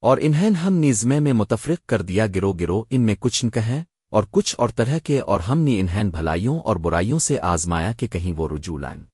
اور انہیں ہم نیزمے میں متفرق کر دیا گرو گرو ان میں کچھ نہ کہیں اور کچھ اور طرح کے اور ہم نے انہیں بھلائیوں اور برائیوں سے آزمایا کہ کہیں وہ رجوع لائیں۔